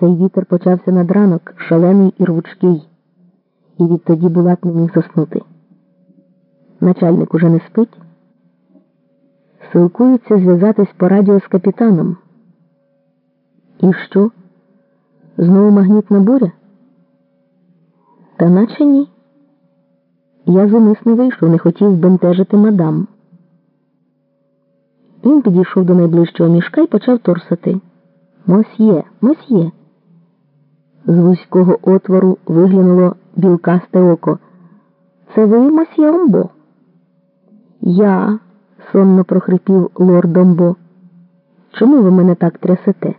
Цей вітер почався над ранок, шалений і рвучкий, і відтоді Булат не міг заснути. Начальник уже не спить. Силкується зв'язатись по радіо з капітаном. І що? Знову магнітна буря? Та наче ні. Я зумисно вийшов, не хотів бентежити мадам. Він підійшов до найближчого мішка і почав торсати. Мосьє, мосьє. З вузького отвору виглянуло білкасте око. Це ви, мосьє Омбо? Я, сонно прохрипів лорд Омбо. Чому ви мене так трясете?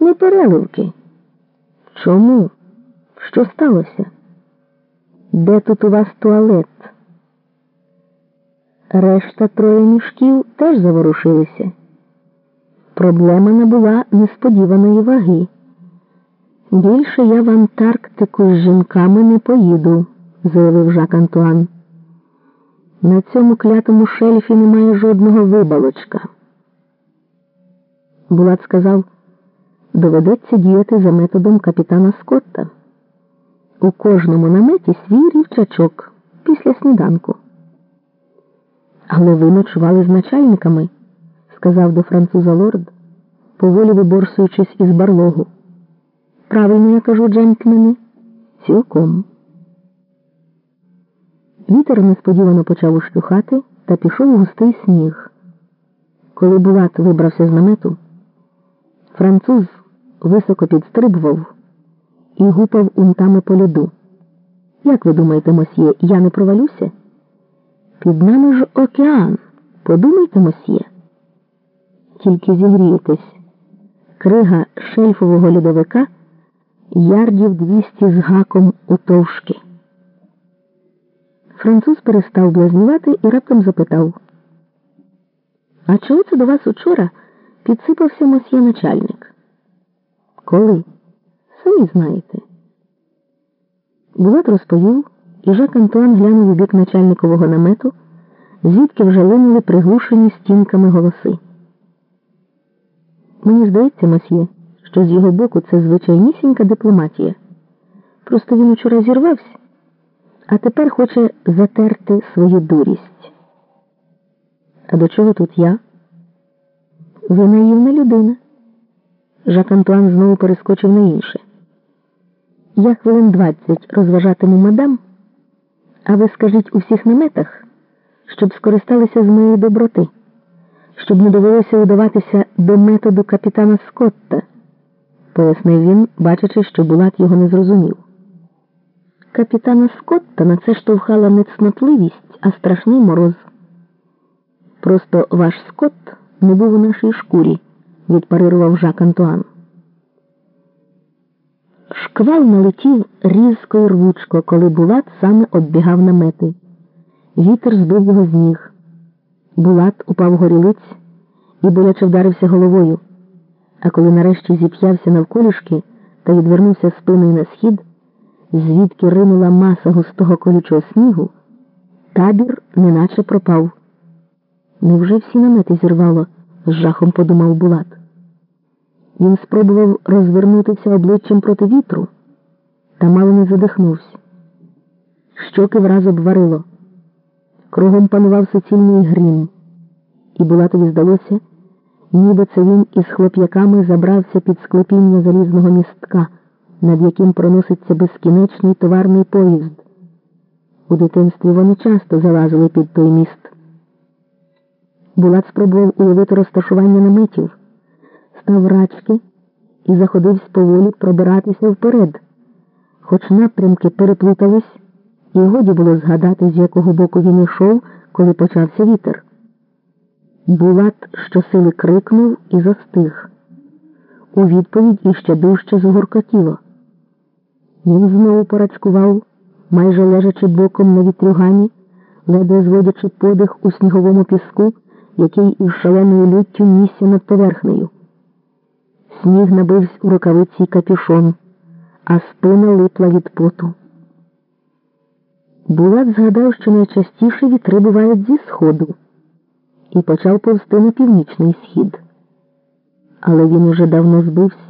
Не переливки. Чому? Що сталося? Де тут у вас туалет? Решта троє мішків теж заворушилися. Проблема набула несподіваної ваги. Більше я в Антарктику з жінками не поїду, заявив Жак Антуан. На цьому клятому шельфі немає жодного вибалочка. Булат сказав, доведеться діяти за методом капітана Скотта. У кожному наметі свій рівчачок після сніданку. Але ви ночували з начальниками, сказав до француза лорд, поволі виборсуючись із барлогу. Правильно я кажу, джентльмени? Цілком. Вітер несподівано почав ущухати та пішов у густий сніг. Коли Булат вибрався з намету, француз високо підстрибував і гупав унтами по льоду. Як ви думаєте, мосьє, я не провалюся? Під нами ж океан. Подумайте, мосьє. Тільки зігрієтесь. Крига шельфового льодовика ярдів двісті з гаком утовшки. Француз перестав блазнювати і раптом запитав. А чого це до вас учора підсипався мосьє начальник? Коли? Самі знаєте. Булат розповів, і Жак Антуан глянув у бік начальникового намету, звідки вже линули приглушені стінками голоси. Мені здається, мосьє, що з його боку це звичайнісінька дипломатія. Просто він учора зірвався, а тепер хоче затерти свою дурість. А до чого тут я? Ви наївна людина. Жак Антуан знову перескочив на інше. Я хвилин двадцять розважатиму мадам, а ви скажіть у всіх наметах, щоб скористалися з моєї доброти, щоб не довелося удаватися до методу капітана Скотта, пояснив він, бачачи, що Булат його не зрозумів. Капітана Скотта на це штовхала не цнотливість, а страшний мороз. Просто ваш Скотт не був у нашій шкурі, відпарирував Жак Антуан. Шквал налетів різко і рвучко, коли Булат саме оббігав намети. Вітер збив його з ніг. Булат упав горілиць і боляче вдарився головою. А коли нарешті зіп'явся навколішки та відвернувся спиною на схід, звідки ринула маса густого колючого снігу, табір неначе пропав. Невже всі намети зірвало? з жахом подумав Булат. Він спробував розвернутися обличчям проти вітру, та мало не задихнувся. Щоки враз обварило. Кругом панував суцільний грім, і Булатові здалося, ніби це він із хлоп'яками забрався під склепіння залізного містка, над яким проноситься безкінечний товарний поїзд. У дитинстві вони часто залазили під той міст. Булат спробував уявити розташування наметів став рачки і заходився поволі пробиратися вперед, хоч напрямки переплутались, і годі було згадати, з якого боку він йшов, коли почався вітер. Булат щосили крикнув і застиг. У відповідь іще дужче згоркотіло. Він знову порачкував, майже лежачи боком на вітрюгані, ледве зводячи подих у сніговому піску, який із шаленою люттю нісся над поверхнею. Сніг набився у рукавиці капюшон, а спина липла від поту. Булат згадав, що найчастіше вітри бувають зі сходу, і почав повсти на північний схід. Але він уже давно збився.